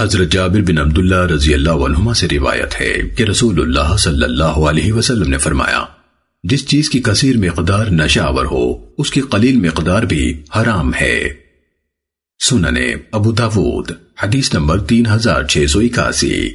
حضرت جابر بن عبداللہ رضی اللہ عنہما سے روایت ہے کہ رسول اللہ صلی اللہ علیہ وسلم نے فرمایا، جس چیز کی کثیر مقدار نشاور ہو، اس کی قلیل مقدار بھی حرام ہے۔ سننے ابو داود، حدیث نمبر تین ہزار چھ سو اکاسی۔